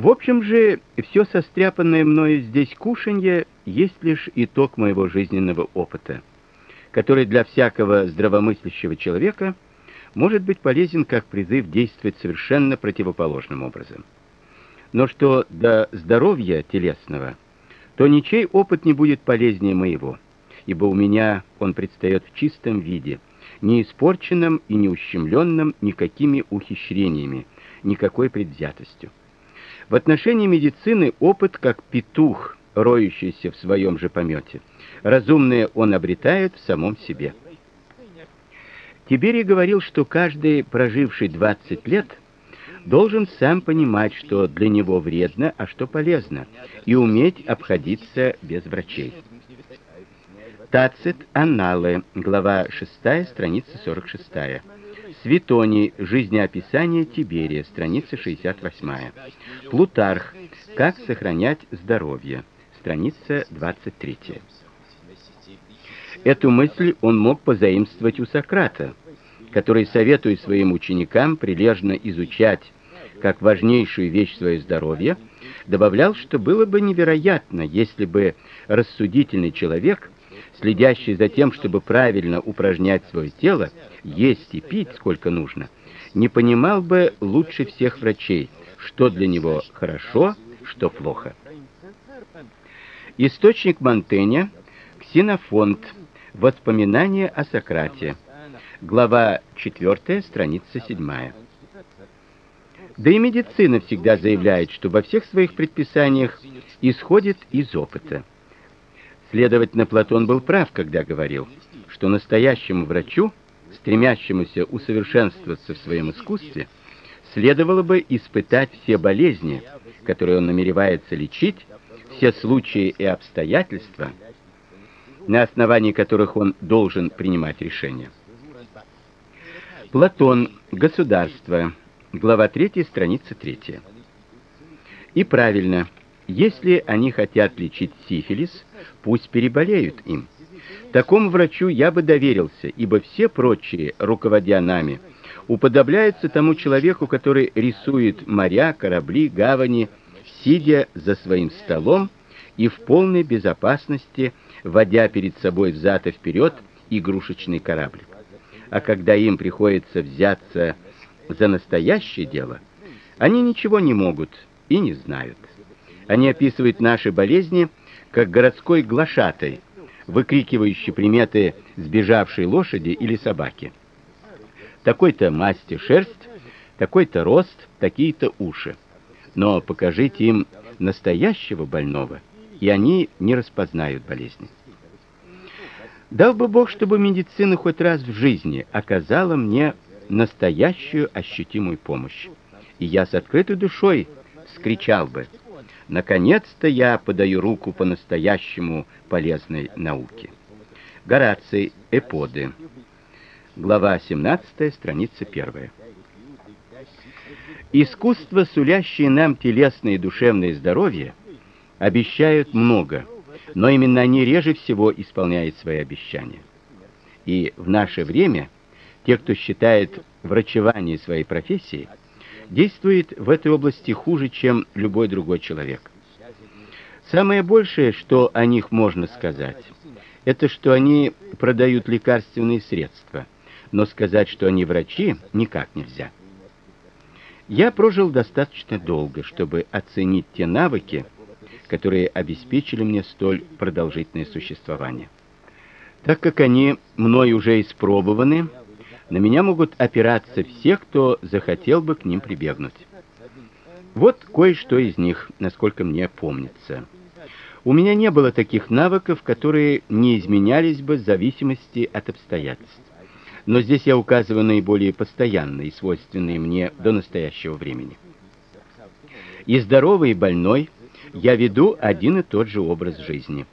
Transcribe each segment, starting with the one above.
В общем же, все состряпанное мною здесь кушанье есть лишь итог моего жизненного опыта, который для всякого здравомыслящего человека может быть полезен как призыв действовать совершенно противоположным образом. Но что до здоровья телесного, то ничей опыт не будет полезнее моего, ибо у меня он предстает в чистом виде, не испорченном и не ущемленном никакими ухищрениями, никакой предвзятостью. В отношении медицины опыт как петух, роющийся в своем же помете. Разумное он обретает в самом себе. Тиберий говорил, что каждый, проживший 20 лет, должен сам понимать, что для него вредно, а что полезно, и уметь обходиться без врачей. Тацит Анналы, глава 6, страница 46. Светоний. Жизнеописание Тиберия, страница 68. Плутарх. Как сохранять здоровье, страница 23. Эту мысль он мог позаимствовать у Сократа, который, советуя своим ученикам прилежно изучать как важнейшую вещь свое здоровье, добавлял, что было бы невероятно, если бы рассудительный человек, следящий за тем, чтобы правильно упражнять свое тело, есть и пить сколько нужно, не понимал бы лучше всех врачей, что для него хорошо, что плохо. Источник Монтэня Ксенофонт. Воспоминания о Сократе. Глава 4, страница 7. Да и медицина всегда заявляет, что во всех своих предписаниях исходит из опыта. Следовательно, Платон был прав, когда говорил, что настоящему врачу, стремящемуся усовершенствоваться в своем искусстве, следовало бы испытать все болезни, которые он намеревается лечить, все случаи и обстоятельства, на основании которых он должен принимать решения. Платон. Государство. Глава 3, страница 3. И правильно, если они хотят лечить сифилис, пусть переболеют им. Такому врачу я бы доверился, ибо все прочие, руководя нами, уподобляются тому человеку, который рисует моря, корабли, гавани, сидя за своим столом и в полной безопасности, водя перед собой взад и вперед игрушечный кораблик. А когда им приходится взяться за настоящее дело, они ничего не могут и не знают. Они описывают наши болезни как городской глашатай, выкрикивающий приметы сбежавшей лошади или собаки. Такой-то масти шерсть, такой-то рост, такие-то уши. Но покажите им настоящего больного, и они не распознают болезни. Дал бы Бог, чтобы медицина хоть раз в жизни оказала мне настоящую ощутимую помощь. И я с открытой душой вскричал бы: Наконец-то я подаю руку по-настоящему полезной науке. Гораций Эподы. Глава 17, страница 1. Искусство, сулящее нам телесное и душевное здоровье, обещают много, но именно они реже всего исполняют свои обещания. И в наше время те, кто считает врачевание своей профессией, действует в этой области хуже, чем любой другой человек. Самое большее, что о них можно сказать, это что они продают лекарственные средства, но сказать, что они врачи, никак нельзя. Я прожил достаточно долго, чтобы оценить те навыки, которые обеспечили мне столь продолжительное существование. Так как они мной уже испробованы, на меня могут опираться все, кто захотел бы к ним прибегнуть. Вот кое-что из них, насколько мне помнится. У меня не было таких навыков, которые не изменялись бы в зависимости от обстоятельств. Но здесь я указываю наиболее постоянные и свойственные мне до настоящего времени. И здоровый, и больной я веду один и тот же образ жизни.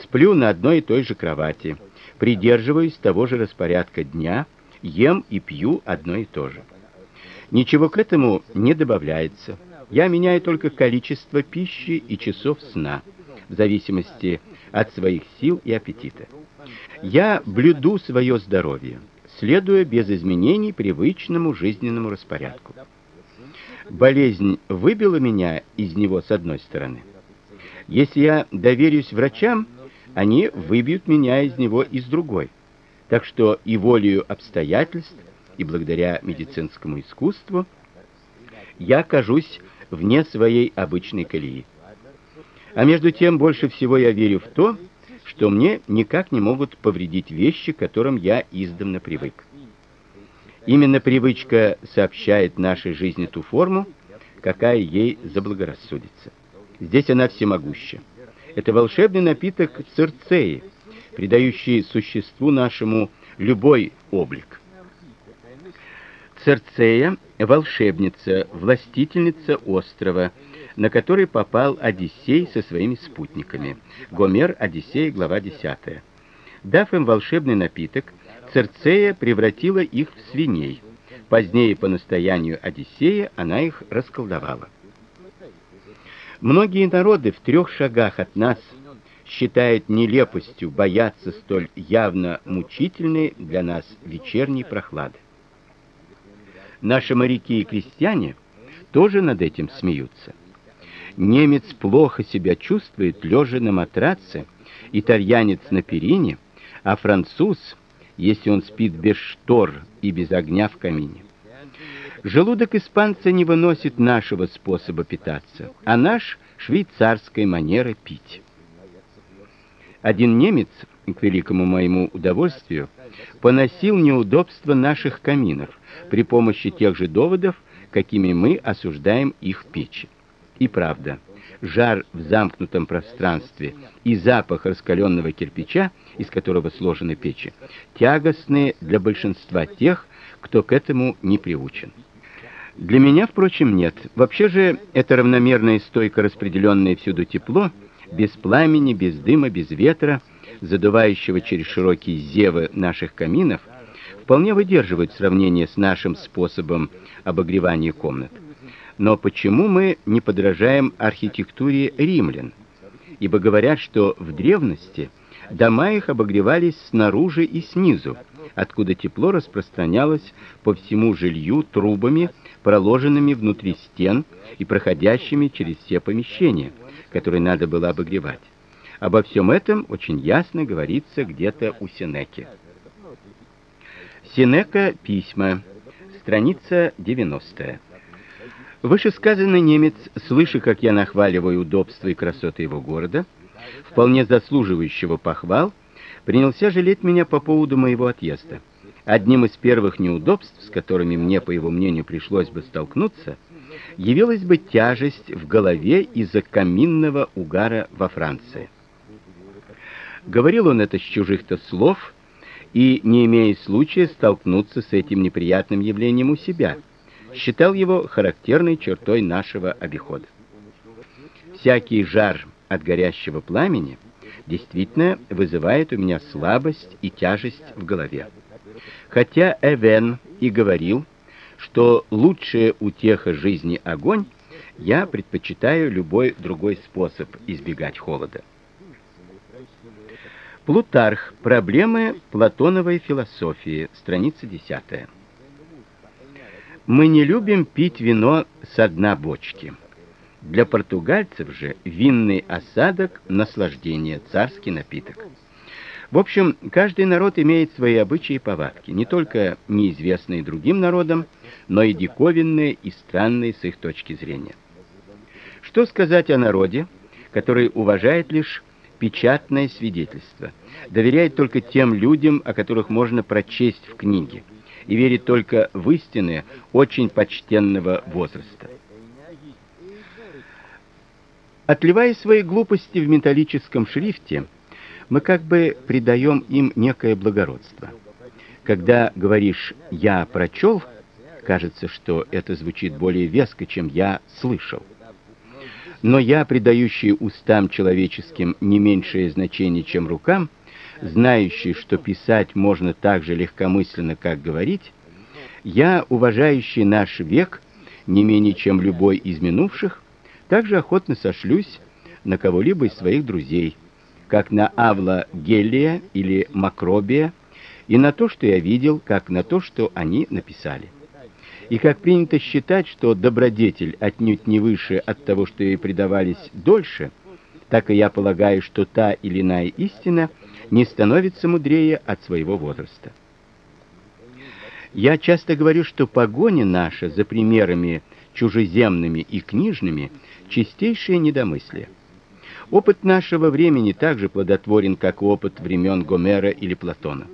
Сплю на одной и той же кровати, придерживаюсь того же распорядка дня – ем и пью одно и то же. Ничего к этому не добавляется. Я меняю только количество пищи и часов сна в зависимости от своих сил и аппетита. Я блюду свое здоровье, следуя без изменений привычному жизненному распорядку. болезнь выбила меня из него с одной стороны. Если я доверюсь врачам, они выбьют меня из него и с другой. Так что и волею обстоятельств, и благодаря медицинскому искусству я кажусь вне своей обычной колеи. А между тем больше всего я верю в то, что мне никак не могут повредить вещи, к которым я издавна привык. Именно привычка сообщает нашей жизни ту форму, какая ей заблагорассудится. Здесь она всемогуща. Это волшебный напиток цирцеи, придающий существу нашему любой облик. Цирцея волшебница, властительница острова, на который попал Одиссей со своими спутниками. Гомер, Одиссей, глава 10. Дав им волшебный напиток, Церцея превратила их в свиней. Позднее по настоянию Одиссея она их расколдовала. Многие народы в трех шагах от нас считают нелепостью бояться столь явно мучительной для нас вечерней прохлады. Наши моряки и крестьяне тоже над этим смеются. Немец плохо себя чувствует лежа на матраце, итальянец на перине, а француз, если он спит без штор и без огня в камине. Желудок испанца не выносит нашего способа питаться, а наш швейцарской манеры пить. Один немец, к великому моему удовольствию, поносил неудобства наших каминов при помощи тех же доводов, какими мы осуждаем их печи. И правда, жар в замкнутом пространстве и запах раскаленного кирпича, из которого сложены печи, тягостные для большинства тех, кто к этому не приучен. Для меня, впрочем, нет. Вообще же это равномерное и стойко распределенное всюду тепло, без пламени, без дыма, без ветра, задувающего через широкие зевы наших каминов, вполне выдерживает сравнение с нашим способом обогревания комнат. Но почему мы не подражаем архитектуре римлян? Ибо говорят, что в древности дома их обогревались снаружи и снизу, откуда тепло распространялось по всему жилью трубами, проложенными внутри стен и проходящими через все помещения, которые надо было обогревать. Обо всем этом очень ясно говорится где-то у Сенеки. Сенека письма, страница 90. Вышесказанный немец, слыша, как я нахваливаю удобства и красоты его города, вполне заслуживающего похвал, принялся жалеть меня по поводу моего отъезда. Одним из первых неудобств, с которыми мне, по его мнению, пришлось бы столкнуться, явилась бы тяжесть в голове из-за каминного угара во Франции. Говорил он это с чужих-то слов и, не имея случая столкнуться с этим неприятным явлением у себя, считал его характерной чертой нашего обихода. Всякий жар от горящего пламени действительно вызывает у меня слабость и тяжесть в голове. Хотя Эвен и говорил, что лучшая утеха жизни огонь, я предпочитаю любой другой способ избегать холода. Плутарх. Проблемы платоновой философии. Страница 10. Мы не любим пить вино с дна бочки. Для португальцев же винный осадок наслаждение, царский напиток. В общем, каждый народ имеет свои обычаи и повадки, не только неизвестные другим народам, но и диковинные и странные с их точки зрения. Что сказать о народе, который уважает лишь печатное свидетельство, доверяет только тем людям, о которых можно прочесть в книге, и верит только в истины очень почтенного возраста. Отливая свои глупости в металлическом шрифте, мы как бы придаем им некое благородство. Когда говоришь «я прочел», кажется, что это звучит более веско, чем «я слышал». Но я, придающий устам человеческим не меньшее значение, чем рукам, знающий, что писать можно так же легкомысленно, как говорить, я, уважающий наш век не менее, чем любой из минувших, также охотно сошлюсь на кого-либо из своих друзей, как на Авла Гелия или Макробия, и на то, что я видел, как на то, что они написали. И как принято считать, что добродетель отнюдь не выше от того, что ей предавались дольше, так и я полагаю, что та или иная истина не становится мудрее от своего возраста. Я часто говорю, что погоня наша за примерами чужеземными и книжными чистейшее недомыслие. Опыт нашего времени так же плодотворен, как опыт времен Гомера или Платона.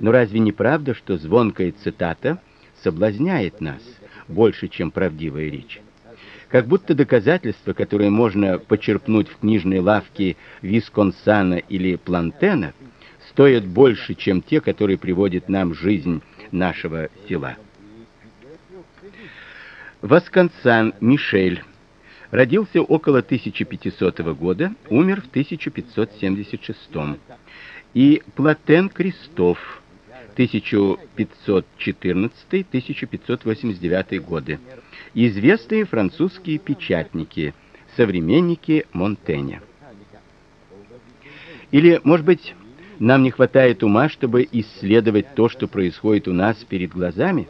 Но разве не правда, что звонкая цитата соблазняет нас больше, чем правдивая речь? Как будто доказательства, которые можно почерпнуть в книжной лавке Висконсана или Плантена, стоят больше, чем те, которые приводит нам жизнь нашего села. Восконсан Мишель родился около 1500 года, умер в 1576. И Платен Крестов 1514-1589 годы. Известные французские печатники, современники Монтэня. Или, может быть, нам не хватает ума, чтобы исследовать то, что происходит у нас перед глазами,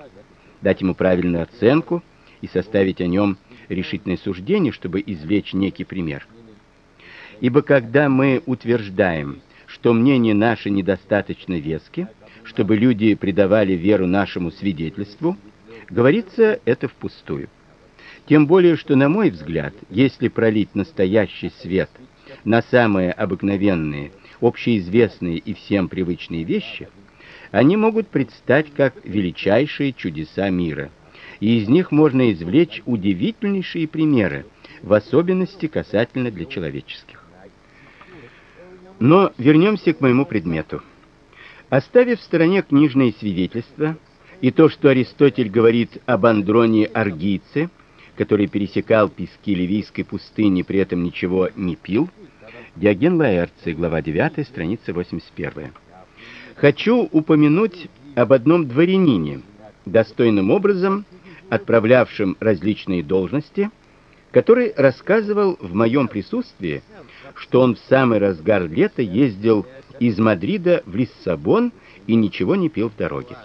дать ему правильную оценку и составить о нем решительное суждение, чтобы извлечь некий пример. Ибо когда мы утверждаем, что мнение наше недостаточно веские, чтобы люди придавали веру нашему свидетельству, говорится это впустую. Тем более, что на мой взгляд, если пролить настоящий свет на самые обыкновенные, общеизвестные и всем привычные вещи, они могут предстать как величайшие чудеса мира. И из них можно извлечь удивительнейшие примеры, в особенности касательно для человеческих. Но вернемся к моему предмету. Оставив в стороне книжные свидетельства и то, что Аристотель говорит об Андроне Аргийце, который пересекал пески Ливийской пустыни, при этом ничего не пил, Диоген Лаэрций, глава 9, страница 81. Хочу упомянуть об одном дворянине, достойным образом отправлявшем различные должности, который рассказывал в моем присутствии, что он в самый разгар лета ездил из Мадрида в Лиссабон и ничего не пил в дороге.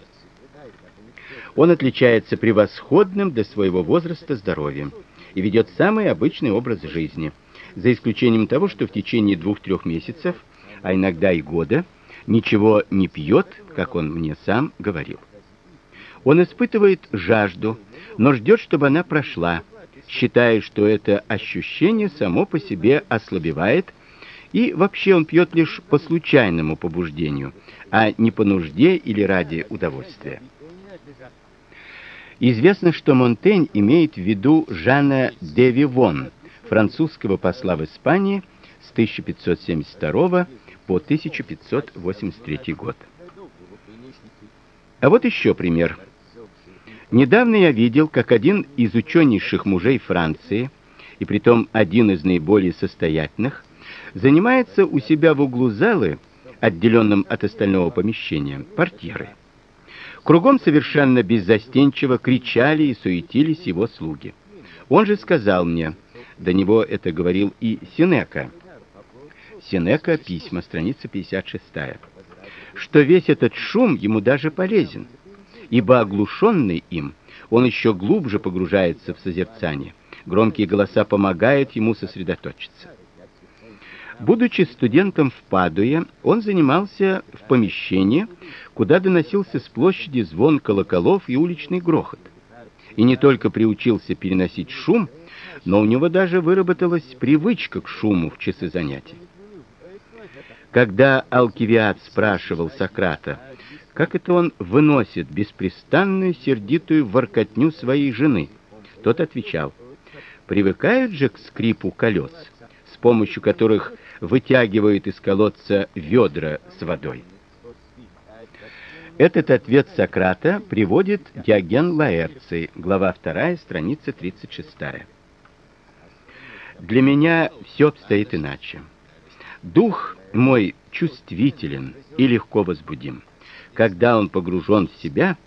Он отличается превосходным для своего возраста здоровьем и ведет самый обычный образ жизни, за исключением того, что в течение двух-трех месяцев, а иногда и года, ничего не пьет, как он мне сам говорил. Он испытывает жажду, но ждет, чтобы она прошла, считая, что это ощущение само по себе ослабевает и вообще он пьет лишь по случайному побуждению, а не по нужде или ради удовольствия. Известно, что Монтень имеет в виду Жана де Вивон, французского посла в Испании с 1572 по 1583 год. А вот еще пример. Недавно я видел, как один из ученейших мужей Франции, и притом один из наиболее состоятельных, занимается у себя в углу залы, отделенном от остального помещения, портьеры. Кругом совершенно беззастенчиво кричали и суетились его слуги. Он же сказал мне, до него это говорил и Сенека. Сенека, письма, страница 56. Что весь этот шум ему даже полезен, ибо оглушенный им, он еще глубже погружается в созерцание. Громкие голоса помогают ему сосредоточиться. Будучи студентом в Падуе, он занимался в помещении, куда доносился с площади звон колоколов и уличный грохот. И не только приучился переносить шум, но у него даже выработалась привычка к шуму в часы занятий. Когда Алкивиад спрашивал Сократа, как это он выносит беспрестанную сердитую воркотню своей жены, тот отвечал: "Привыкают же к скрипу колес, с помощью которых вытягивают из колодца ведра с водой. Этот ответ Сократа приводит Диоген Лаэрций, глава 2, страница 36. Для меня все обстоит иначе. Дух мой чувствителен и легко возбудим. Когда он погружен в себя,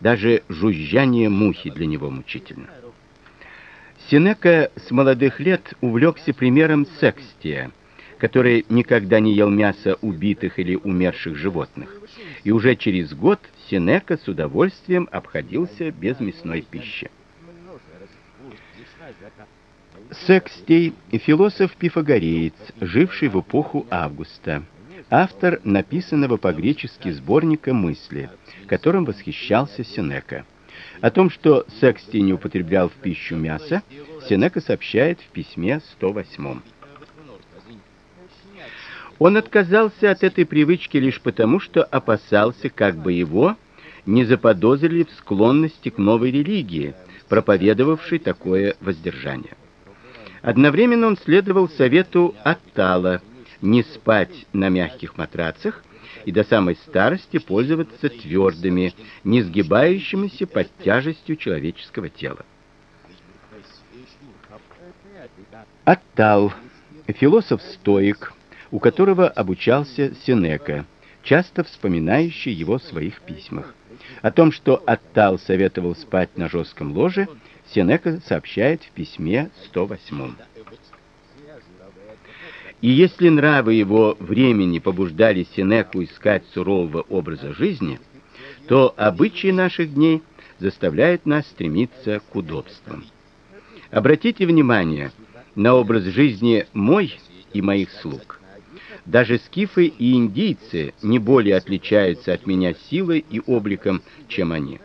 даже жужжание мухи для него мучительно. Сенека с молодых лет увлекся примером Секстия – который никогда не ел мяса убитых или умерших животных. И уже через год Сенека с удовольствием обходился без мясной пищи. Секстей философ-пифагореец, живший в эпоху Августа. Автор написанного по-гречески сборника мысли, которым восхищался Сенека. О том, что Секстий не употреблял в пищу мясо, Сенека сообщает в письме 108. Он отказался от этой привычки лишь потому, что опасался, как бы его не заподозрили в склонности к новой религии, проповедовавшей такое воздержание. Одновременно он следовал совету Аттала не спать на мягких матрацах и до самой старости пользоваться твердыми, не сгибающимися под тяжестью человеческого тела. Аттал, философ-стоик, у которого обучался Сенека, часто вспоминающий его в своих письмах. О том, что Аттал советовал спать на жестком ложе, Сенека сообщает в письме 108. И если нравы его времени побуждали Сенеку искать сурового образа жизни, то обычаи наших дней заставляют нас стремиться к удобствам. Обратите внимание на образ жизни мой и моих слуг. Даже скифы и индийцы не более отличаются от меня силой и обликом, чем они.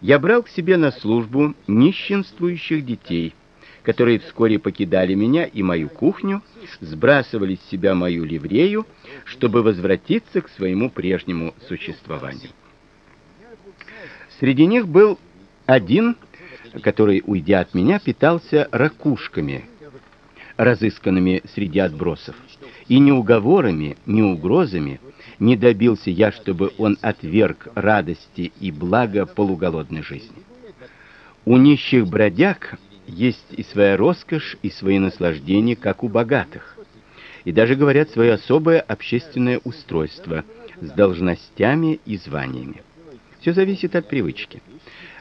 Я брал к себе на службу нищенствующих детей, которые вскоре покидали меня и мою кухню, сбрасывали с себя мою ливрею, чтобы возвратиться к своему прежнему существованию. Среди них был один, который, уйдя от меня, питался ракушками, разысканными среди отбросов. И ни уговорами, ни угрозами не добился я, чтобы он отверг радости и блага полуголодной жизни. У нищих бродяг есть и своя роскошь, и свои наслаждения, как у богатых. И даже говорят свое особое общественное устройство с должностями и званиями. Все зависит от привычки.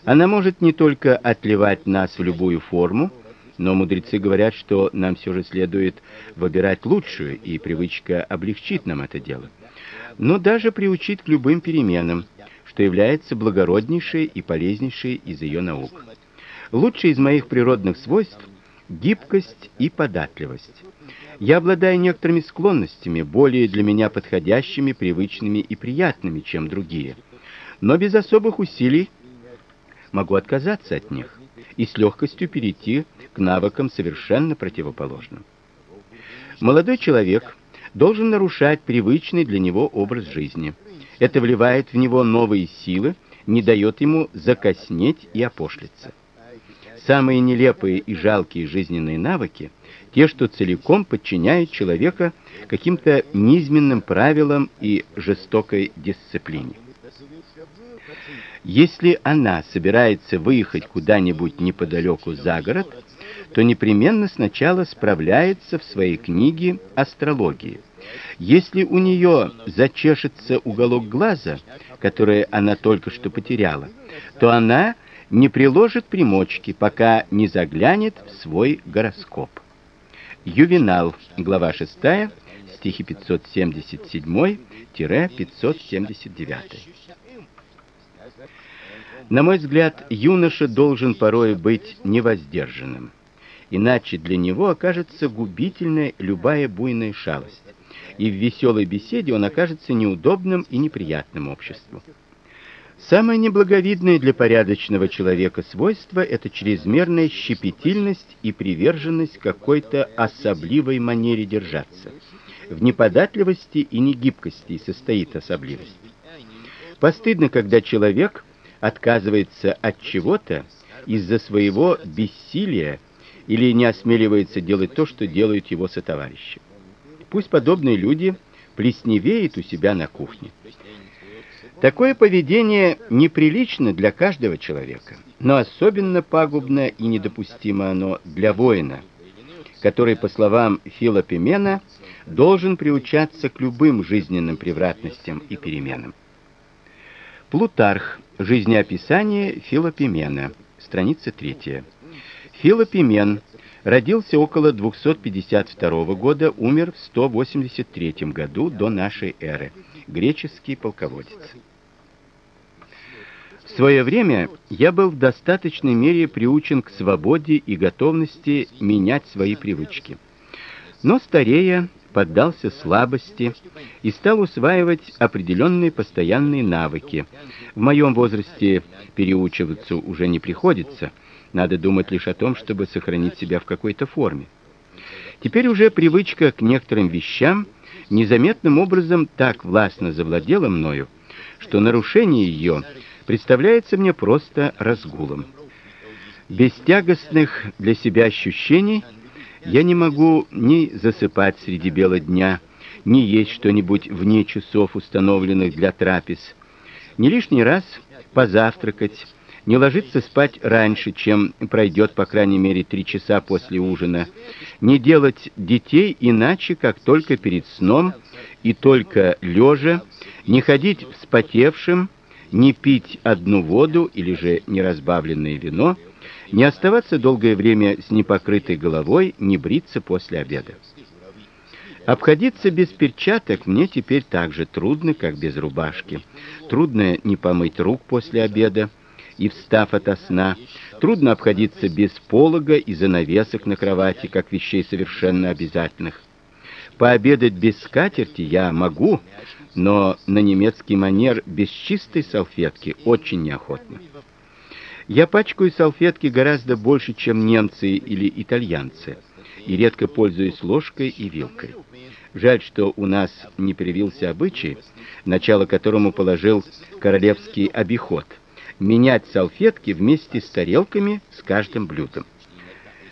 Она может не только отливать нас в любую форму, но мудрецы говорят, что нам все же следует выбирать лучшую, и привычка облегчит нам это дело. Но даже приучит к любым переменам, что является благороднейшей и полезнейшей из ее наук. Лучшее из моих природных свойств гибкость и податливость. Я обладаю некоторыми склонностями, более для меня подходящими, привычными и приятными, чем другие. Но без особых усилий могу отказаться от них и с легкостью перейти к навыкам совершенно противоположным. Молодой человек должен нарушать привычный для него образ жизни. Это вливает в него новые силы, не дает ему закоснеть и опошлиться. Самые нелепые и жалкие жизненные навыки те, что целиком подчиняют человека каким-то низменным правилам и жестокой дисциплине. Если она собирается выехать куда-нибудь неподалеку за город, то непременно сначала справляется в своей книге астрологии. Если у нее зачешется уголок глаза, который она только что потеряла, то она не приложит примочки, пока не заглянет в свой гороскоп. Ювенал, глава 6, стихи 577-579. На мой взгляд, юноша должен порой быть невоздержанным, иначе для него окажется губительной любая буйная шалость, и в веселой беседе он окажется неудобным и неприятным обществу. Самое неблаговидное для порядочного человека свойство это чрезмерная щепетильность и приверженность какой-то особливой манере держаться. В неподатливости и негибкости состоит особливость. Постыдно, когда человек отказывается от чего-то из-за своего бессилия или не осмеливается делать то, что делают его сотоварищи. Пусть подобные люди плесневеют у себя на кухне. Такое поведение неприлично для каждого человека, но особенно пагубно и недопустимо оно для воина, который, по словам Филопимена, должен приучаться к любым жизненным превратностям и переменам. Плутарх. Жизнеописание Филопимена. Страница 3. Филопимен Родился около 252 года, умер в 183 году до нашей эры. Греческий полководец. В свое время я был в достаточной мере приучен к свободе и готовности менять свои привычки. Но старея поддался слабости и стал усваивать определенные постоянные навыки. В моем возрасте переучиваться уже не приходится. Надо думать лишь о том, чтобы сохранить себя в какой-то форме. Теперь уже привычка к некоторым вещам незаметным образом так властно завладела мною, что нарушение ее представляется мне просто разгулом. Без тягостных для себя ощущений я не могу ни засыпать среди бела дня, ни есть что-нибудь вне часов, установленных для трапез, ни лишний раз позавтракать, не ложиться спать раньше, чем пройдет по крайней мере три часа после ужина, не делать детей иначе, как только перед сном и только лежа, не ходить вспотевшим, не пить одну воду или же неразбавленное вино, не оставаться долгое время с непокрытой головой, не бриться после обеда. Обходиться без перчаток мне теперь так же трудно, как без рубашки. Трудно не помыть рук после обеда и встав ото сна. Трудно обходиться без полога и занавесок на кровати, как вещей совершенно обязательных. Пообедать без скатерти я могу, но на немецкий манер без чистой салфетки очень неохотно. Я пачкаю салфетки гораздо больше, чем немцы или итальянцы, и редко пользуюсь ложкой и вилкой. Жаль, что у нас не привился обычай, начало которому положил королевский обиход менять салфетки вместе с тарелками с каждым блюдом.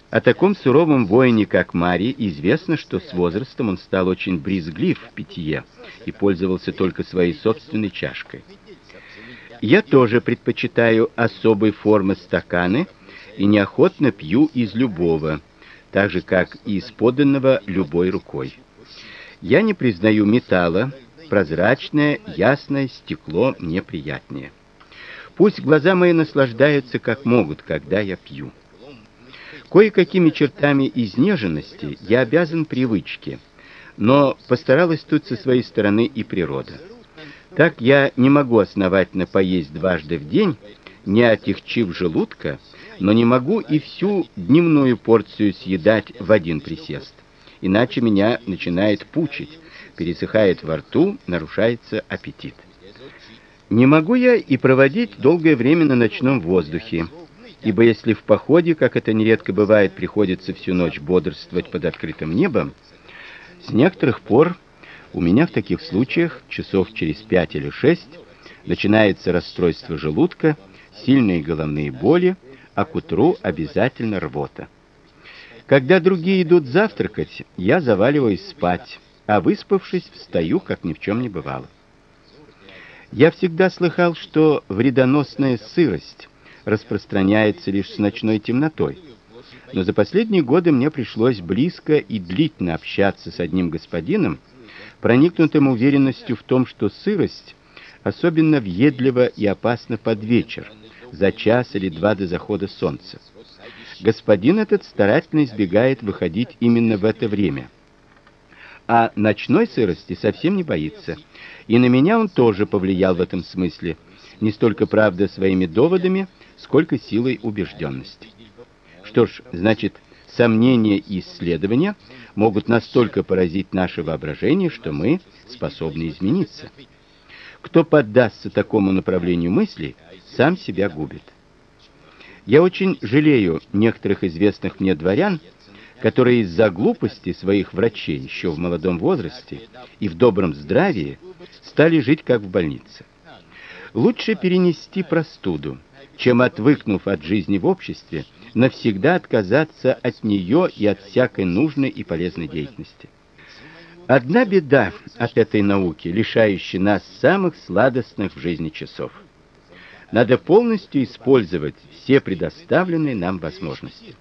О таком суровом воине, как Мари, известно, что с возрастом он стал очень брезглив в питье и пользовался только своей собственной чашкой. Я тоже предпочитаю особой формы стаканы и неохотно пью из любого, так же как и из поданного любой рукой. Я не признаю металла, прозрачное, ясное стекло мне приятнее. Пусть глаза мои наслаждаются как могут, когда я пью. Кое-какими чертами изнеженности я обязан привычке, но постаралась тут со своей стороны и природа. Так я не могу основательно поесть дважды в день, не отягчив желудка, но не могу и всю дневную порцию съедать в один присест. Иначе меня начинает пучить, пересыхает во рту, нарушается аппетит. Не могу я и проводить долгое время на ночном воздухе, ибо если в походе, как это нередко бывает, приходится всю ночь бодрствовать под открытым небом, с некоторых пор у меня в таких случаях часов через пять или шесть начинается расстройство желудка, сильные головные боли, а к утру обязательно рвота. Когда другие идут завтракать, я заваливаюсь спать, а выспавшись, встаю, как ни в чем не бывало. Я всегда слыхал, что вредоносная сырость распространяется лишь с ночной темнотой. Но за последние годы мне пришлось близко и длительно общаться с одним господином, проникнутым уверенностью в том, что сырость особенно въедлива и опасна под вечер, за час или два до захода солнца. Господин этот старательно избегает выходить именно в это время. А ночной сырости совсем не боится. И на меня он тоже повлиял в этом смысле, не столько правда своими доводами, сколько силой убежденности. Что ж, значит, сомнения и исследования могут настолько поразить наше воображение, что мы способны измениться. Кто поддастся такому направлению мысли, сам себя губит. Я очень жалею некоторых известных мне дворян, которые из-за глупости своих врачей еще в молодом возрасте и в добром здравии стали жить как в больнице. Лучше перенести простуду, чем отвыкнув от жизни в обществе, навсегда отказаться от нее и от всякой нужной и полезной деятельности. Одна беда от этой науки, лишающей нас самых сладостных в жизни часов. Надо полностью использовать все предоставленные нам возможности.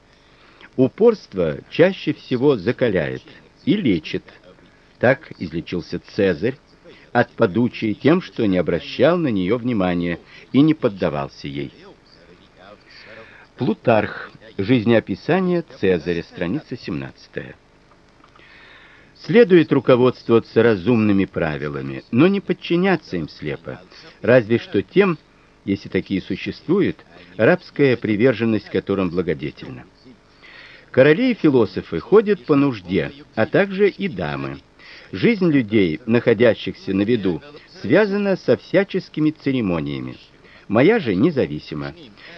Упорство чаще всего закаляет и лечит. Так излечился Цезарь от подучей тем, что не обращал на нее внимания и не поддавался ей. Плутарх Жизнеописание Цезаря, страница 17. Следует руководствоваться разумными правилами, но не подчиняться им слепо, разве что тем, если такие существуют, рабская приверженность которым благодетельна. Короли и философы ходят по нужде, а также и дамы. Жизнь людей, находящихся на виду, связана со всяческими церемониями. Моя же независима.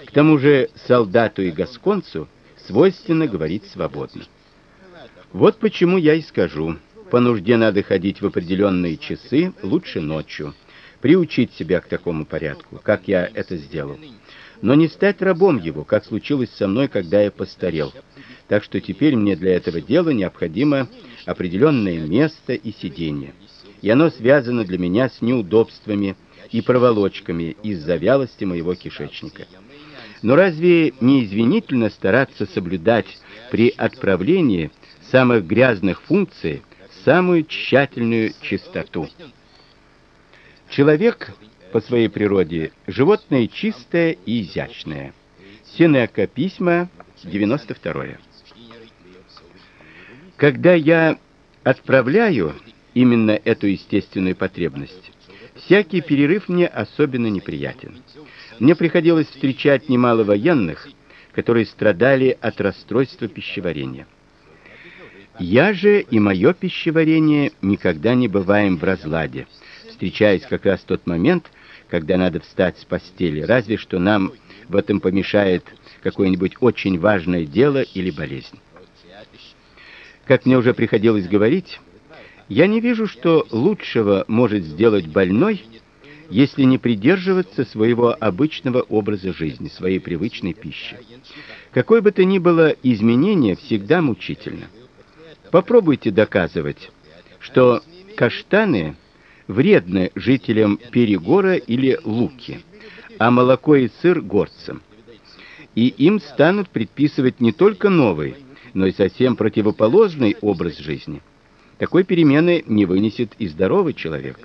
К тому же солдату и гасконцу свойственно говорить свободно. Вот почему я и скажу: по нужде надо ходить в определенные часы, лучше ночью, приучить себя к такому порядку, как я это сделал. Но не стать рабом его, как случилось со мной, когда я постарел. Так что теперь мне для этого дела необходимо определенное место и сиденье. И оно связано для меня с неудобствами и проволочками из-за вялости моего кишечника. Но разве не извинительно стараться соблюдать при отправлении самых грязных функций самую тщательную чистоту? Человек по своей природе животное чистое и изящное. Сенека, письма 92. Когда я отправляю именно эту естественную потребность, Всякий перерыв мне особенно неприятен. Мне приходилось встречать немало военных, которые страдали от расстройства пищеварения. Я же и мое пищеварение никогда не бываем в разладе, встречаясь как раз в тот момент, когда надо встать с постели, разве что нам в этом помешает какое-нибудь очень важное дело или болезнь. Как мне уже приходилось говорить, я не вижу, что лучшего может сделать больной, если не придерживаться своего обычного образа жизни, своей привычной пищи. Какое бы то ни было изменение всегда мучительно. Попробуйте доказывать, что каштаны вредны жителям Перегора или Луки, а молоко и сыр горцам. И им станут предписывать не только новый, но и совсем противоположный образ жизни. Такой перемены не вынесет и здоровый человек.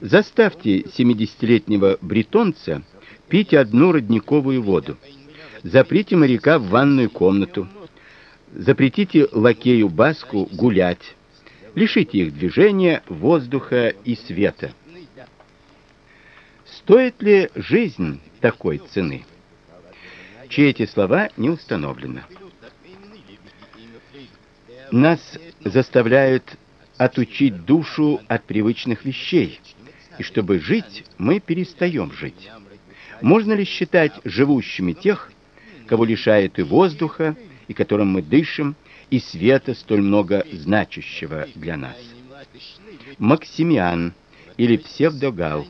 Заставьте 70-летнего бретонца пить одну родниковую воду. Заприте моряка в ванную комнату. Запретите лакею Баску гулять. Лишите их движения, воздуха и света. Стоит ли жизнь такой цены? Чьи эти слова не установлено. Нас заставляют отучить душу от привычных вещей. И чтобы жить, мы перестаем жить. Можно ли считать живущими тех, кого лишает и воздуха, и которым мы дышим, и света столь много значащего для нас? Максимиан или Псевдогал.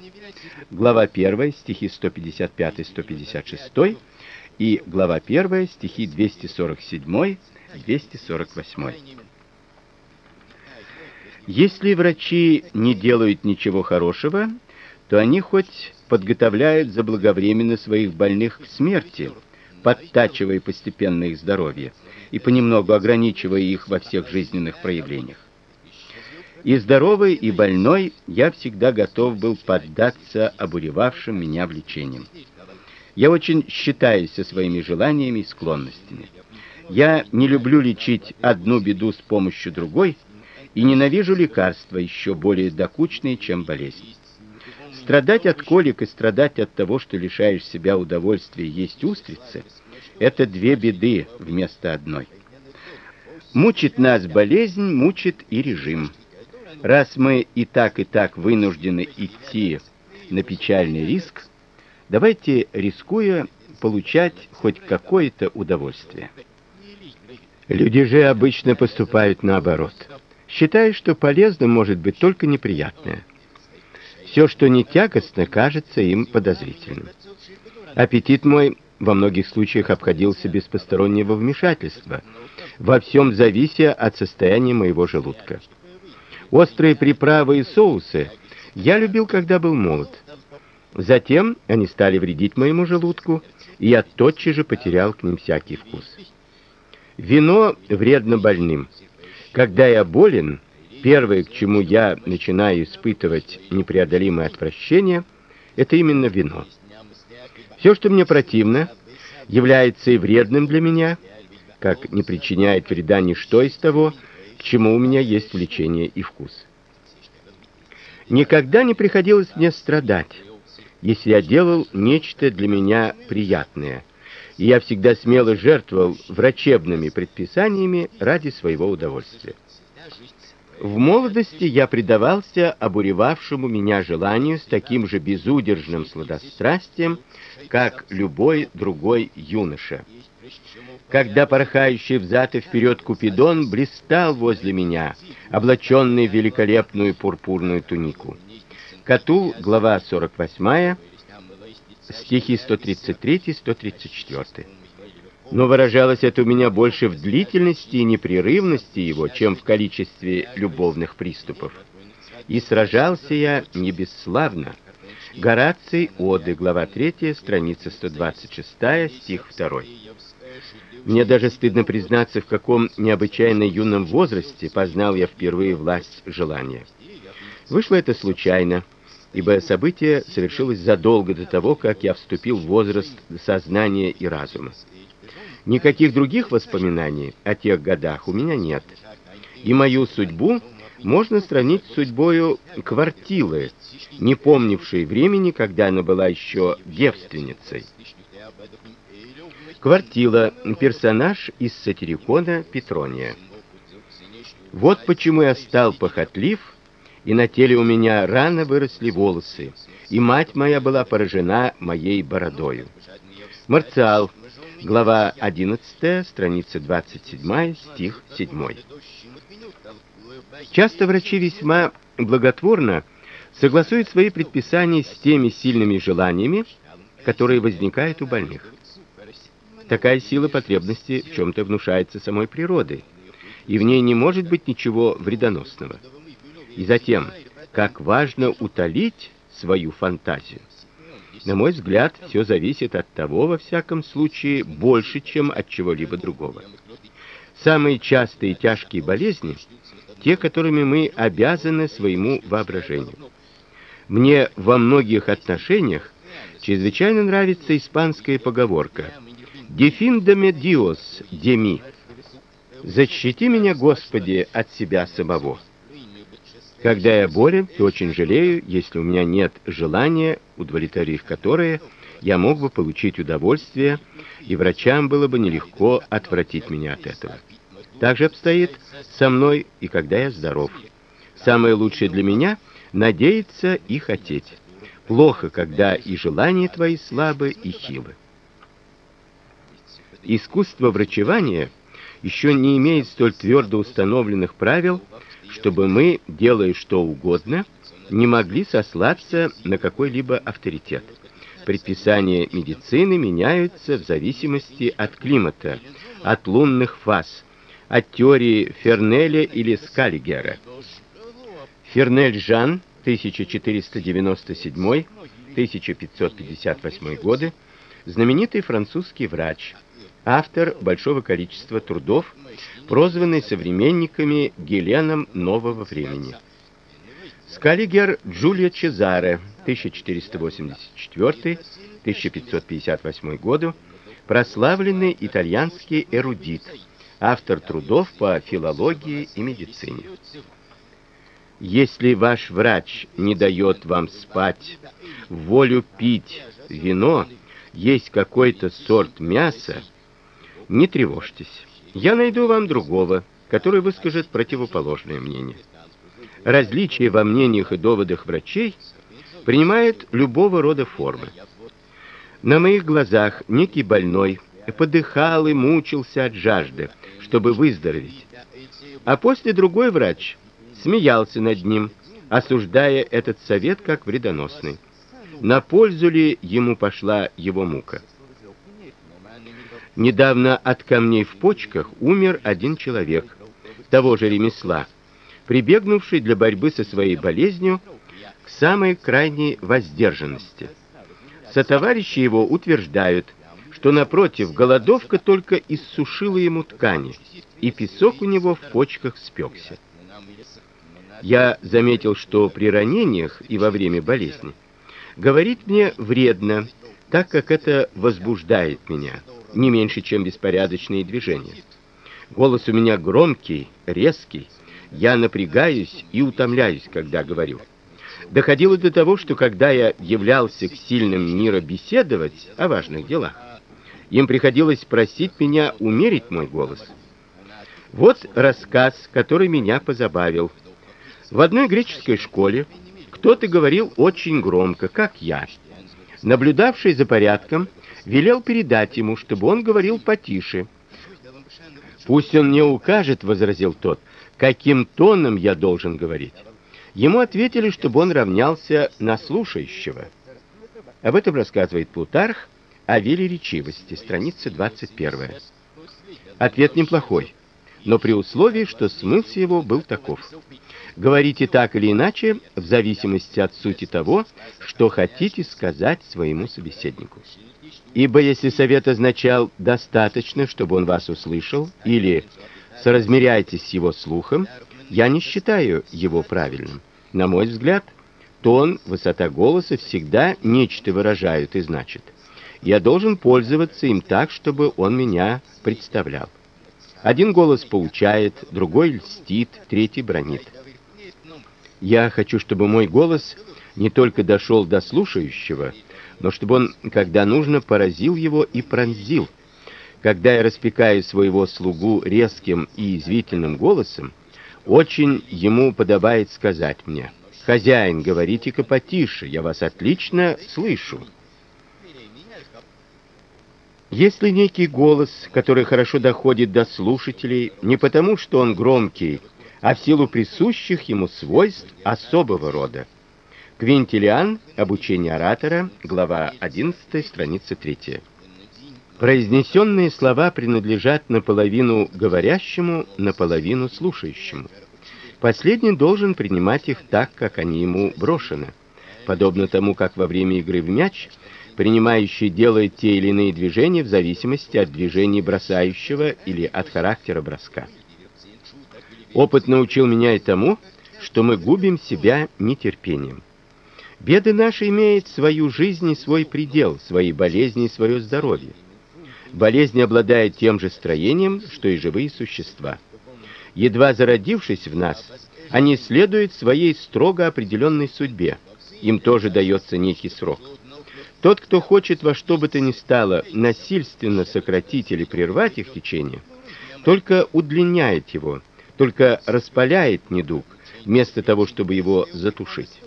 Глава 1, стихи 155-156 и глава 1, стихи 247 248. Если врачи не делают ничего хорошего, то они хоть подготовляют заблаговременно своих больных к смерти, подтачивая постепенно их здоровье и понемногу ограничивая их во всех жизненных проявлениях. И здоровый, и больной я всегда готов был поддаться обуревавшим меня влечениям. Я очень считаюсь со своими желаниями и склонностями. Я не люблю лечить одну беду с помощью другой и ненавижу лекарства еще более докучные, чем болезнь. Страдать от колик и страдать от того, что лишаешь себя удовольствия есть устрицы это две беды вместо одной. Мучит нас болезнь, мучит и режим. Раз мы и так и так вынуждены идти на печальный риск, давайте рискуя получать хоть какое-то удовольствие. Люди же обычно поступают наоборот. Считая, что полезным может быть только неприятное. Все, что не тягостно, кажется им подозрительным. Аппетит мой во многих случаях обходился без постороннего вмешательства, во всем завися от состояния моего желудка. Острые приправы и соусы я любил, когда был молод. Затем они стали вредить моему желудку, и я тотчас же потерял к ним всякий вкус. Вино вредно больным. Когда я болен, первое, к чему я начинаю испытывать непреодолимое отвращение, это именно вино. Все, что мне противно, является и вредным для меня, как не причиняет вреда ничто из того, к чему у меня есть влечение и вкус. Никогда не приходилось мне страдать, если я делал нечто для меня приятное. И я всегда смело жертвовал врачебными предписаниями ради своего удовольствия. В молодости я предавался обуревавшему меня желанию с таким же безудержным сладострастием, как любой другой юноша. Когда порхающий взад и вперед Купидон блистал возле меня, облаченный в великолепную пурпурную тунику. Катул, глава 48, стихи 133-134. Но выражалось это у меня больше в длительности и непрерывности его, чем в количестве любовных приступов. И сражался я не бесславно. Гораций, Оды, глава 3, страница 126, стих 2. Мне даже стыдно признаться, в каком необычайно юном возрасте познал я впервые власть желания. Вышло это случайно, ибо событие совершилось задолго до того, как я вступил в возраст сознания и разума. Никаких других воспоминаний о тех годах у меня нет. И мою судьбу можно сравнить с судьбою Квартилы, не помнившей времени, когда она была еще девственницей. Квартила персонаж из сатирикона Петрония. Вот почему я стал похотлив, и на теле у меня рано выросли волосы, и мать моя была поражена моей бородою. Марциал Глава 11, страница 27, стих 7. Часто врачи весьма благотворно согласуют свои предписания с теми сильными желаниями, которые возникают у больных. Такая сила потребности в чем то внушается самой природой, и в ней не может быть ничего вредоносного. И затем, как важно утолить свою фантазию. На мой взгляд, все зависит от того, во всяком случае, больше, чем от чего-либо другого. Самые частые и тяжкие болезни те, которыми мы обязаны своему воображению. Мне во многих отношениях чрезвычайно нравится испанская поговорка: "Defíndeme Dios de mí". Защити меня, Господи, от себя самого. Когда я болен, то очень жалею, если у меня нет желания, удовлетворив которое, я мог бы получить удовольствие, и врачам было бы нелегко отвратить меня от этого. Так же обстоит со мной и когда я здоров. Самое лучшее для меня надеяться и хотеть. Плохо, когда и желания твои слабы и хилы. Искусство врачевания еще не имеет столь твердо установленных правил, чтобы мы, делая что угодно, не могли сослаться на какой-либо авторитет. Предписания медицины меняются в зависимости от климата, от лунных фаз, от теории Фернеля или Скаллигера. Фернель Жан 1497-1558 годы, знаменитый французский врач, автор большого количества трудов прозванный современниками Геленом нового времени. Скаллигер Джулио Чезаре 1484-1558 годы, прославленный итальянский эрудит, автор трудов по филологии и медицине. Если ваш врач не дает вам спать, волю пить вино, есть какой-то сорт мяса, не тревожьтесь. Я найду вам другого, который выскажет противоположное мнение. Различия во мнениях и доводах врачей принимают любого рода формы. На моих глазах некий больной подыхал и мучился от жажды, чтобы выздороветь. А после другой врач смеялся над ним, осуждая этот совет как вредоносный. На пользу ли ему пошла его мука? Недавно от камней в почках умер один человек того же ремесла, прибегнувший для борьбы со своей болезнью к самой крайней воздержанности. Сотоварищи его утверждают, что напротив голодовка только иссушила ему ткани, и песок у него в почках спекся. Я заметил, что при ранениях и во время болезни говорить мне вредно, так как это возбуждает меня не меньше, чем беспорядочные движения. Голос у меня громкий, резкий. Я напрягаюсь и утомляюсь, когда говорю. Доходило до того, что когда я являлся к сильным мира беседовать о важных делах, им приходилось просить меня умерить мой голос. Вот рассказ, который меня позабавил. В одной греческой школе кто-то говорил очень громко, как я. Наблюдавший за порядком велел передать ему, чтобы он говорил потише. Пусть он не укажет, возразил тот, каким тоном я должен говорить. Ему ответили, чтобы он равнялся на слушающего. Об этом рассказывает Плутарх о велеречивости, страница 21. Ответ неплохой, но при условии, что смысл его был таков: говорите так или иначе, в зависимости от сути того, что хотите сказать своему собеседнику. Ибо если совет означал достаточно, чтобы он вас услышал, или соразмеряйтесь с его слухом, я не считаю его правильным. На мой взгляд, тон, высота голоса всегда нечто выражают и значит. Я должен пользоваться им так, чтобы он меня представлял. Один голос поучает, другой льстит, третий бронит. Я хочу, чтобы мой голос не только дошел до слушающего, но чтобы он, когда нужно, поразил его и пронзил. Когда я распекаю своего слугу резким и извивительным голосом, очень ему подобает сказать мне: "Хозяин, говорите-ка потише, я вас отлично слышу". Если некий голос, который хорошо доходит до слушателей, не потому, что он громкий, а в силу присущих ему свойств особого рода. Квинтилиан. Обучение оратора. Глава 11, страница 3. Произнесенные слова принадлежат наполовину говорящему, наполовину слушающему. Последний должен принимать их так, как они ему брошены, подобно тому, как во время игры в мяч принимающий делает те или иные движения в зависимости от движений бросающего или от характера броска. Опыт научил меня и тому, что мы губим себя нетерпением. Беды наши имеют свою жизнь и свой предел, свои болезни и свое здоровье. Болезни обладают тем же строением, что и живые существа. Едва зародившись в нас, они следуют своей строго определенной судьбе. Им тоже дается некий срок. Тот, кто хочет во что бы то ни стало насильственно сократить или прервать их течение, только удлиняет его, только распаляет недуг, вместо того, чтобы его затушить.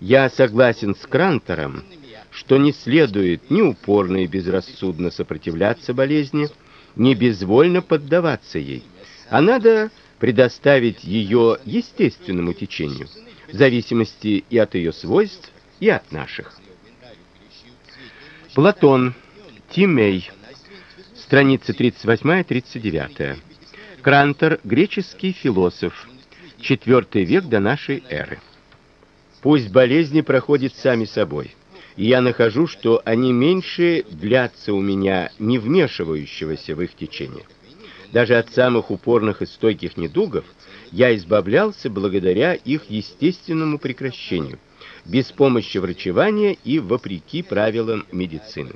Я согласен с Крантором, что не следует ни упорно и безрассудно сопротивляться болезни, ни безвольно поддаваться ей, а надо предоставить ее естественному течению, в зависимости и от ее свойств, и от наших. Платон, Тимей, страницы 38-39. Крантер, греческий философ, IV век до нашей эры. Пусть болезни проходят сами собой. И я нахожу, что они меньше длятся у меня, не вмешивающегося в их течение. Даже от самых упорных и стойких недугов я избавлялся благодаря их естественному прекращению без помощи врачевания и вопреки правилам медицины.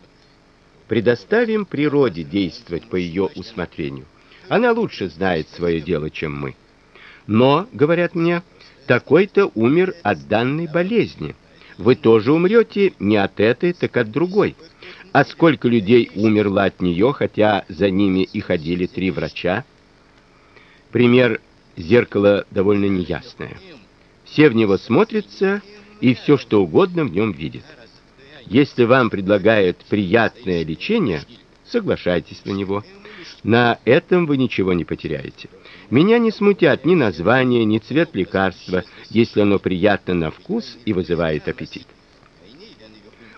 Предоставим природе действовать по ее усмотрению. Она лучше знает свое дело, чем мы. Но, говорят мне, такой-то умер от данной болезни. Вы тоже умрете не от этой, так от другой. А сколько людей умерло от нее, хотя за ними и ходили три врача? Пример зеркала довольно неясное. Все в него смотрятся и все что угодно в нем видит. Если вам предлагают приятное лечение, соглашайтесь на него. На этом вы ничего не потеряете. Меня не смутят ни название, ни цвет лекарства, если оно приятно на вкус и вызывает аппетит.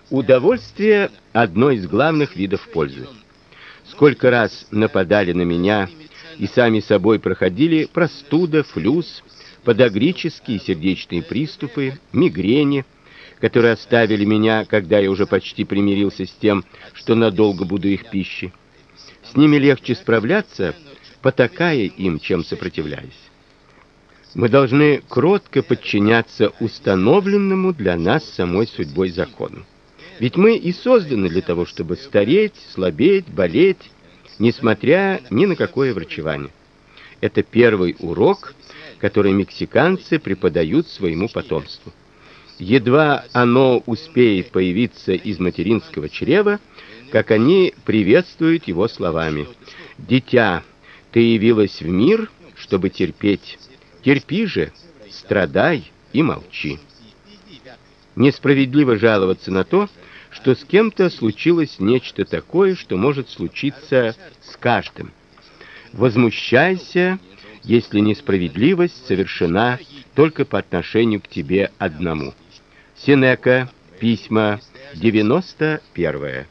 Удовольствие одно из главных видов пользы. Сколько раз нападали на меня и сами собой проходили простуда, флюс, подагрические сердечные приступы, мигрени, которые оставили меня, когда я уже почти примирился с тем, что надолго буду их пищей. С ними легче справляться, потакая им, чем сопротивляясь. Мы должны кротко подчиняться установленному для нас самой судьбой закону. Ведь мы и созданы для того, чтобы стареть, слабеть, болеть, несмотря ни на какое врачевание. Это первый урок, который мексиканцы преподают своему потомству. Едва оно успеет появиться из материнского чрева, как они приветствуют его словами: "Дитя, ты явилась в мир, чтобы терпеть. Терпи же, страдай и молчи". Несправедливо жаловаться на то, что с кем-то случилось нечто такое, что может случиться с каждым. Возмущайся, если несправедливость совершена только по отношению к тебе одному. Сенека, письма 91.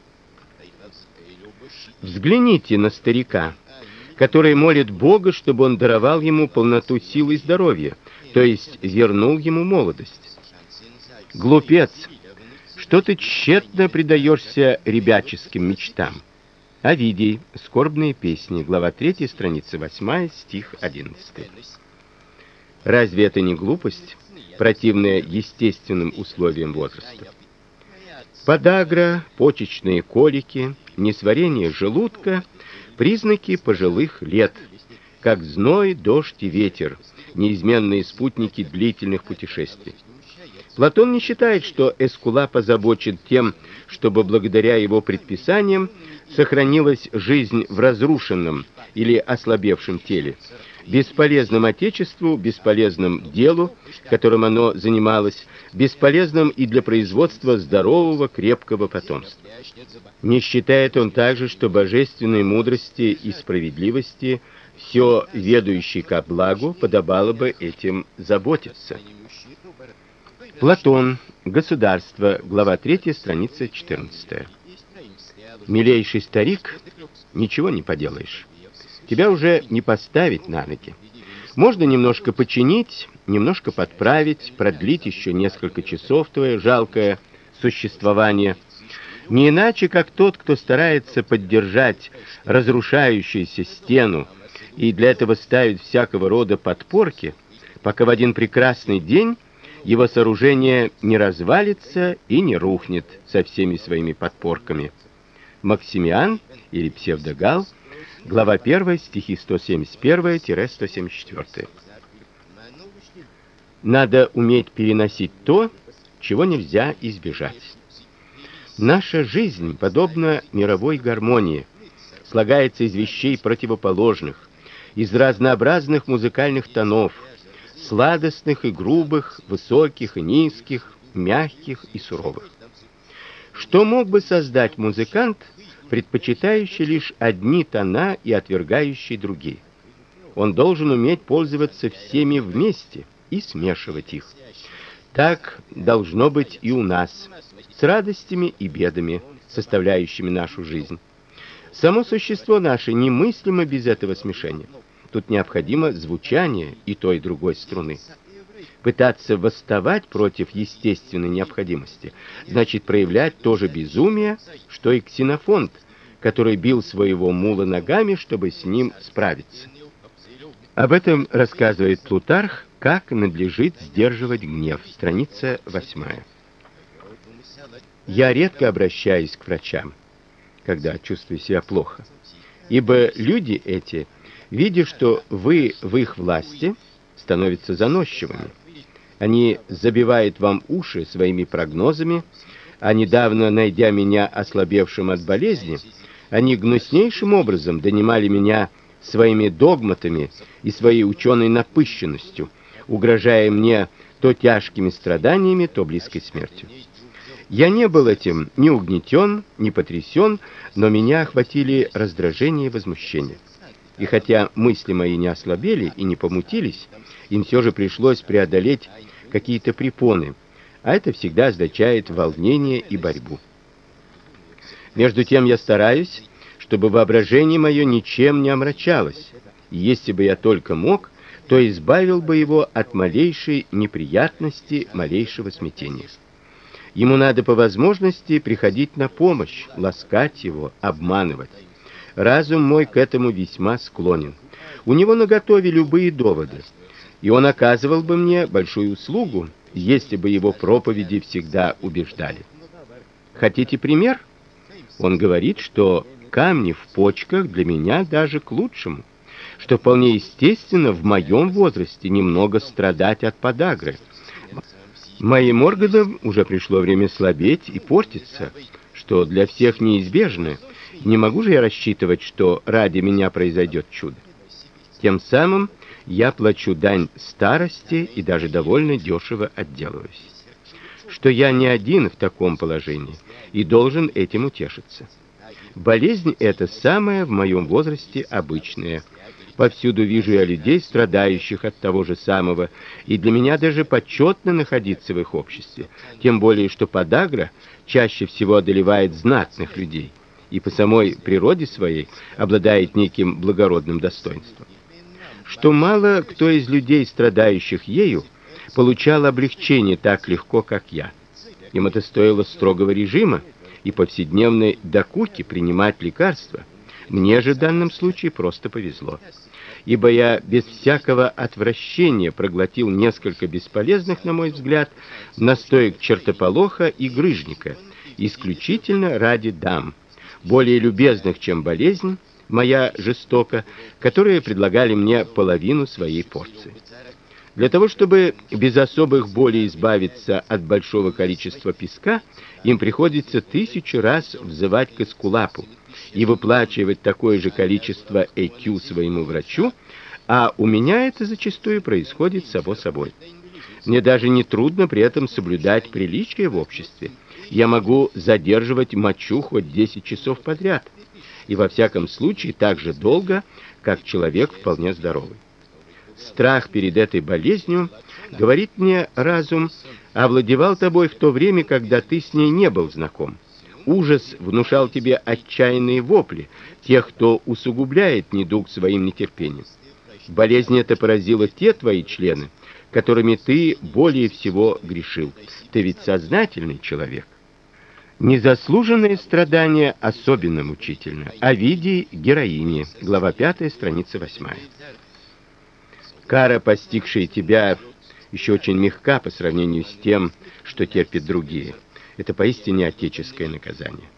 Взгляните на старика, который молит Бога, чтобы он даровал ему полноту сил и здоровья, то есть вернул ему молодость. Глупец, что ты тщетно предаешься ребяческим мечтам? Овидий. Скорбные песни. Глава 3, страница 8, стих 11. Разве это не глупость, противная естественным условиям возраста? Подагра, почечные колики, несварение желудка признаки пожилых лет, как зной, дождь и ветер, неизменные спутники длительных путешествий. Платон не считает, что Эскулап озабочен тем, чтобы благодаря его предписаниям сохранилась жизнь в разрушенном или ослабевшем теле, бесполезным отечеству, бесполезным делу, которым оно занималось, бесполезным и для производства здорового, крепкого потомства. Не считает он также, что божественной мудрости и справедливости все ведущей ко благу подобало бы этим заботиться. Платон. Государство. Глава 3, страница 14. Милейший старик, ничего не поделаешь. Тебя уже не поставить на ноги. Можно немножко починить, немножко подправить, продлить еще несколько часов твое жалкое существование. Не иначе, как тот, кто старается поддержать разрушающуюся стену и для этого ставит всякого рода подпорки, пока в один прекрасный день его сооружение не развалится и не рухнет со всеми своими подпорками. Максимиан или Псевдогал, глава 1, стихи 171-174. Надо уметь переносить то, чего нельзя избежать. Наша жизнь подобна мировой гармонии, слагается из вещей противоположных, из разнообразных музыкальных тонов, сладостных и грубых, высоких и низких, мягких и суровых. Что мог бы создать музыкант, предпочитающий лишь одни тона и отвергающий другие? Он должен уметь пользоваться всеми вместе и смешивать их. Так должно быть и у нас, с радостями и бедами, составляющими нашу жизнь. Само существо наше немыслимо без этого смешения. Тут необходимо звучание и той, и другой струны. Пытаться восставать против естественной необходимости значит проявлять то же безумие, что и Ксенофонт, который бил своего мула ногами, чтобы с ним справиться. Об этом рассказывает Плутарх, как надлежит сдерживать гнев, страница 8. Я редко обращаюсь к врачам, когда чувствую себя плохо, ибо люди эти видя, что вы в их власти, становятся заносчивыми. Они забивают вам уши своими прогнозами, а недавно, найдя меня ослабевшим от болезни, они гнуснейшим образом донимали меня своими догматами и своей ученой напыщенностью, угрожая мне то тяжкими страданиями, то близкой смертью. Я не был этим ни угнетен, ни потрясен, но меня охватили раздражение и возмущение. И хотя мысли мои не ослабели и не помутились, им все же пришлось преодолеть какие-то препоны, а это всегда означает волнение и борьбу. Между тем я стараюсь, чтобы воображение мое ничем не омрачалось. И если бы я только мог, то избавил бы его от малейшей неприятности, малейшего смятения. Ему надо по возможности приходить на помощь, ласкать его, обманывать. Разум мой к этому весьма склонен. У него наготове любые доводы, и он оказывал бы мне большую услугу, если бы его проповеди всегда убеждали. Хотите пример? Он говорит, что камни в почках для меня даже к лучшему, что вполне естественно в моем возрасте немного страдать от подагры. Моим органам уже пришло время слабеть и портиться, что для всех неизбежно. Не могу же я рассчитывать, что ради меня произойдет чудо. Тем самым я плачу дань старости и даже довольно дешево отделываюсь. Что я не один в таком положении и должен этим утешиться. Болезнь эта самая в моем возрасте обычная. Повсюду вижу я людей, страдающих от того же самого, и для меня даже почетно находиться в их обществе, тем более что подагра чаще всего одолевает знатных людей и по самой природе своей обладает неким благородным достоинством что мало кто из людей, страдающих ею, получал облегчение так легко, как я. Им это стоило строгого режима и повседневной докуки принимать лекарства. Мне же в данном случае просто повезло. Ибо я без всякого отвращения проглотил несколько бесполезных, на мой взгляд, настоек чертополоха и грыжника, исключительно ради дам, более любезных, чем болезнь, моя жестоко, которые предлагали мне половину своей порции. Для того, чтобы без особых болей избавиться от большого количества песка, им приходится тысячу раз взывать к эскулапу и выплачивать такое же количество ЭКЮ своему врачу, а у меня это зачастую происходит само собой. Мне даже не трудно при этом соблюдать приличия в обществе. Я могу задерживать мочу хоть 10 часов подряд и во всяком случае так же долго, как человек вполне здоровый. Страх перед этой болезнью, говорит мне разум, овладевал тобой в то время, когда ты с ней не был знаком. Ужас внушал тебе отчаянные вопли тех, кто усугубляет недуг своим нетерпением. Болезнь эта поразила те твои члены, которыми ты более всего грешил. Ты ведь сознательный человек. Незаслуженное страдание особенно мучительно. Овидий героине. Глава 5, страница 8. Кара, постигшая тебя, еще очень мягка по сравнению с тем, что терпят другие. Это поистине отеческое наказание.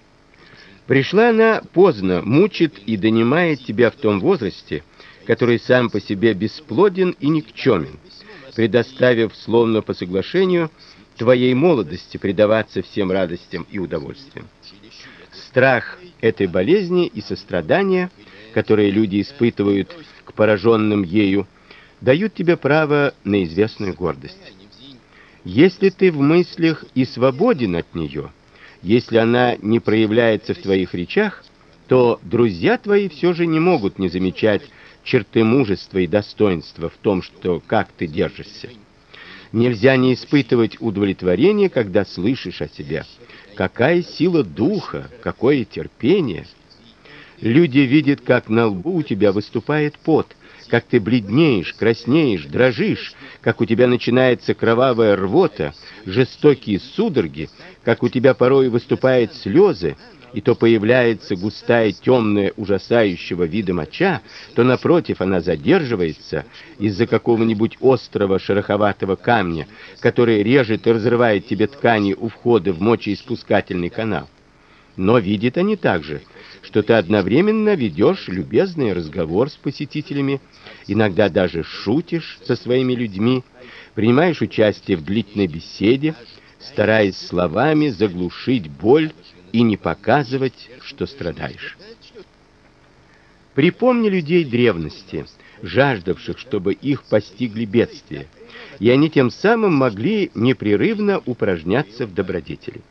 Пришла она поздно, мучит и донимает тебя в том возрасте, который сам по себе бесплоден и никчёмен, предоставив словно по соглашению твоей молодости предаваться всем радостям и удовольствиям. Страх этой болезни и сострадание, которые люди испытывают к пораженным ею, дают тебе право на известную гордость. Если ты в мыслях и свободен от нее, если она не проявляется в твоих речах, то друзья твои все же не могут не замечать черты мужества и достоинства в том, что как ты держишься. Нельзя не испытывать удовлетворения, когда слышишь о себе. Какая сила духа, какое терпение. Люди видят, как на лбу у тебя выступает пот, как ты бледнеешь, краснеешь, дрожишь, как у тебя начинается кровавая рвота, жестокие судороги, как у тебя порой выступают слезы, и то появляется густая темная ужасающего вида моча, то напротив она задерживается из-за какого-нибудь острого шероховатого камня, который режет и разрывает тебе ткани у входа в мочеиспускательный канал. Но видят они также, что ты одновременно ведешь любезный разговор с посетителями, иногда даже шутишь со своими людьми, принимаешь участие в длительной беседе, стараясь словами заглушить боль и не показывать, что страдаешь. Припомни людей древности, жаждавших, чтобы их постигли бедствия, и они тем самым могли непрерывно упражняться в добродетели.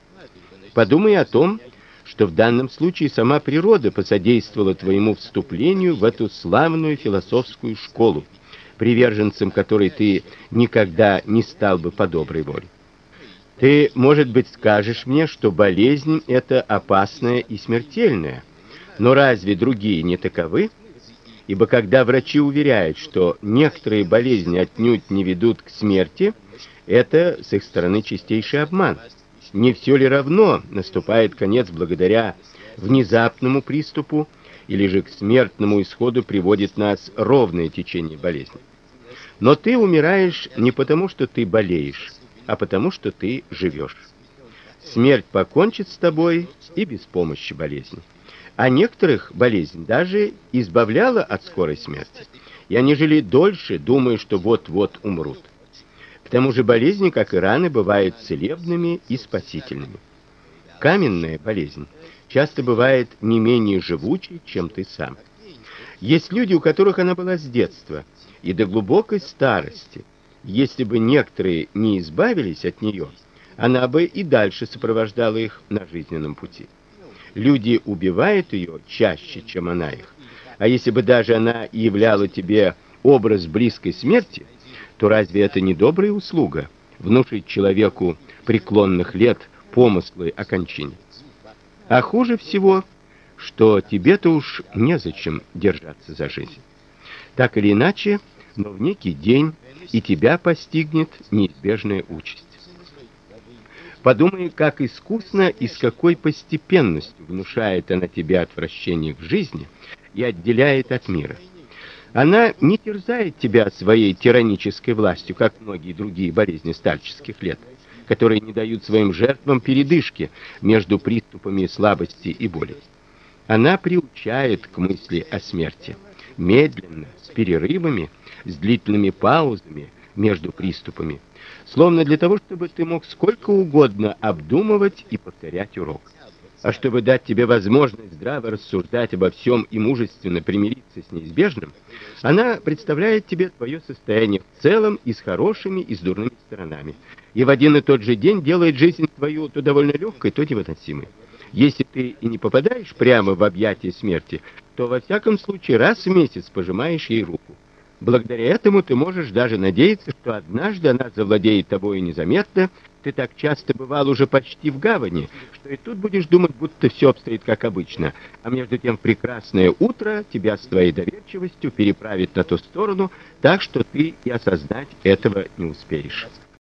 Подумай о том, что в данном случае сама природа посодействовала твоему вступлению в эту славную философскую школу, приверженцем которой ты никогда не стал бы по доброй воле. Ты, может быть, скажешь мне, что болезнь это опасная и смертельная. Но разве другие не таковы? Ибо когда врачи уверяют, что некоторые болезни отнюдь не ведут к смерти, это с их стороны чистейший обман. Не все ли равно наступает конец благодаря внезапному приступу или же к смертному исходу приводит нас ровное течение болезни? Но ты умираешь не потому, что ты болеешь, а потому что ты живешь. смерть покончит с тобой и без помощи болезни. А некоторых болезнь даже избавляла от скорой смерти. И они жили дольше, думая, что вот-вот умрут. К тому же болезни, как и раны, бывают целебными и спасительными. Каменная болезнь часто бывает не менее живучей, чем ты сам. Есть люди, у которых она была с детства и до глубокой старости. Если бы некоторые не избавились от нее, она бы и дальше сопровождала их на жизненном пути. Люди убивают ее чаще, чем она их. А если бы даже она и являла тебе образ близкой смерти, то разве это не добрая услуга внушить человеку преклонных лет помыслы о кончине? А хуже всего, что тебе-то уж незачем держаться за жизнь. Так или иначе, но в некий день и тебя постигнет неизбежная участь. Подумай, как искусно и с какой постепенностью внушает она тебе отвращение к жизни и отделяет от мира. Она не терзает тебя своей тиранической властью, как многие другие болезни старческих лет, которые не дают своим жертвам передышки между приступами слабости и боли. Она приучает к мысли о смерти, медленно, с перерывами, с длительными паузами между приступами, словно для того, чтобы ты мог сколько угодно обдумывать и повторять урок. А чтобы дать тебе возможность здраво рассуждать обо всем и мужественно примириться с неизбежным, она представляет тебе твое состояние в целом и с хорошими, и с дурными сторонами. И в один и тот же день делает жизнь твою то довольно легкой, то невыносимой. Если ты и не попадаешь прямо в объятия смерти, то во всяком случае раз в месяц пожимаешь ей руку. Благодаря этому ты можешь даже надеяться, что однажды она завладеет тобой незаметно. Ты так часто бывал уже почти в гавани, что и тут будешь думать, будто все обстоит как обычно. А между тем прекрасное утро тебя с твоей доверчивостью переправит на ту сторону, так что ты и осознать этого не успеешь.